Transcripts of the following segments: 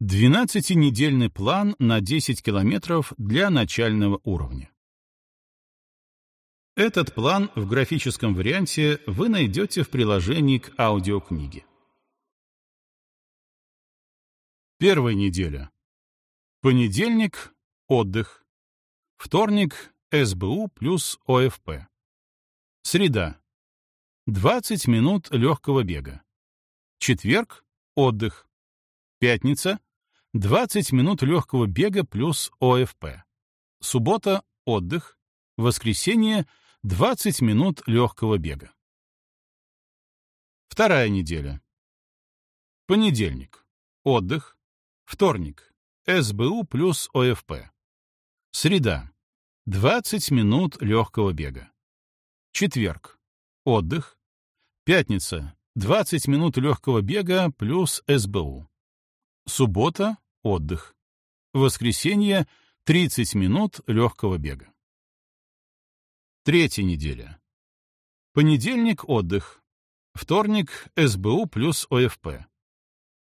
12-недельный план на 10 километров для начального уровня. Этот план в графическом варианте вы найдете в приложении к аудиокниге. Первая неделя. Понедельник — отдых. Вторник — СБУ плюс ОФП. Среда. 20 минут легкого бега. Четверг — отдых. Пятница 20 минут легкого бега плюс ОФП. Суббота — отдых. Воскресенье — 20 минут легкого бега. Вторая неделя. Понедельник. Отдых. Вторник. СБУ плюс ОФП. Среда. 20 минут легкого бега. Четверг. Отдых. Пятница. 20 минут легкого бега плюс СБУ. Суббота — отдых. Воскресенье — 30 минут легкого бега. Третья неделя. Понедельник — отдых. Вторник — СБУ плюс ОФП.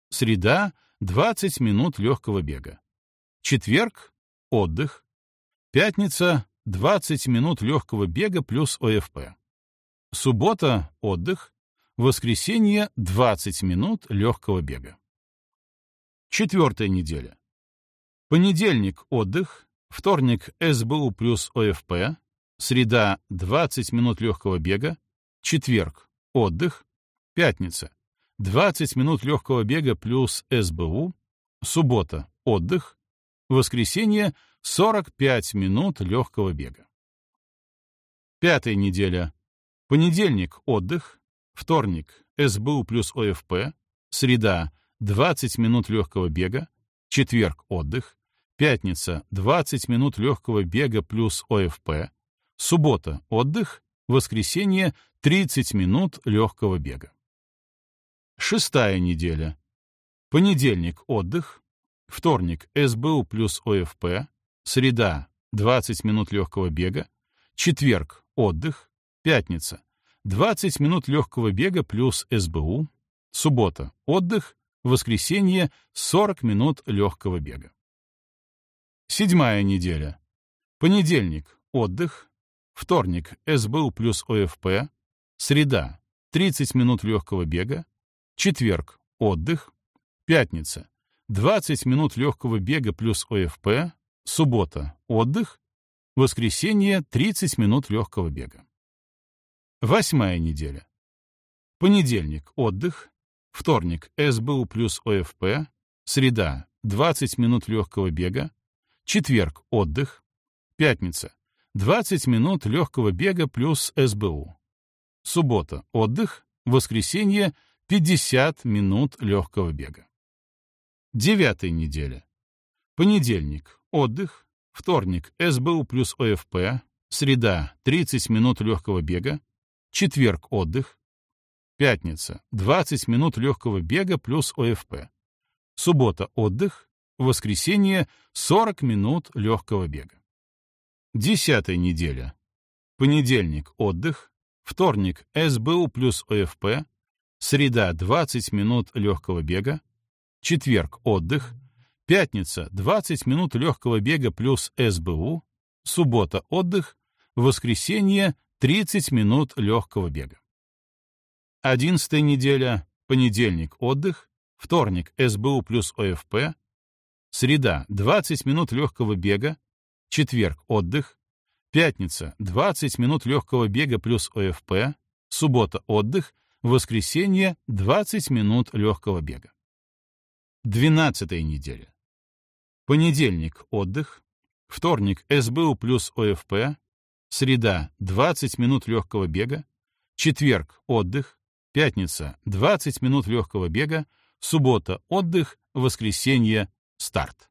Среда — 20 минут легкого бега. Четверг — отдых. Пятница — 20 минут легкого бега плюс ОФП. Суббота — отдых. Воскресенье — 20 минут легкого бега. Четвертая неделя. Понедельник — отдых, вторник — СБУ плюс ОФП, среда — 20 минут легкого бега, четверг — отдых, пятница — 20 минут легкого бега плюс СБУ, суббота — отдых, воскресенье — 45 минут легкого бега. Пятая неделя. Понедельник — отдых, вторник — СБУ плюс ОФП, среда — 20 минут легкого бега, четверг — отдых, пятница — 20 минут легкого бега плюс ОФП, суббота — отдых, воскресенье — 30 минут легкого бега. Шестая неделя. Понедельник — отдых, вторник — СБУ плюс ОФП, среда — 20 минут легкого бега, четверг — отдых, пятница — 20 минут легкого бега плюс СБУ, суббота — отдых, воскресенье — 40 минут легкого бега. Седьмая неделя. Понедельник — отдых. Вторник — СБУ плюс ОФП. Среда — 30 минут легкого бега. Четверг — отдых. Пятница — 20 минут легкого бега плюс ОФП. Суббота — отдых. Воскресенье — 30 минут легкого бега. Восьмая неделя. Понедельник — отдых. Вторник — СБУ плюс ОФП. Среда — 20 минут легкого бега. Четверг — отдых. Пятница — 20 минут легкого бега плюс СБУ. Суббота — отдых. Воскресенье — 50 минут легкого бега. Девятая неделя. Понедельник — отдых. Вторник — СБУ плюс ОФП. Среда — 30 минут легкого бега. Четверг — отдых. Пятница — 20 минут легкого бега плюс ОФП. Суббота — отдых. Воскресенье — 40 минут легкого бега. Десятая неделя. Понедельник — отдых. Вторник — СБУ плюс ОФП. Среда — 20 минут легкого бега. Четверг — отдых. Пятница — 20 минут легкого бега плюс СБУ. Суббота — отдых. Воскресенье — 30 минут легкого бега. Одиннадцатая неделя, понедельник — отдых, вторник — СБУ плюс ОФП, среда — 20 минут легкого бега, четверг — отдых, пятница — 20 минут легкого бега плюс ОФП, суббота — отдых, воскресенье — 20 минут легкого бега. Двенадцатая неделя. Понедельник — отдых, вторник — СБУ плюс ОФП, среда — 20 минут легкого бега, четверг — отдых, Пятница — 20 минут легкого бега, суббота — отдых, воскресенье — старт.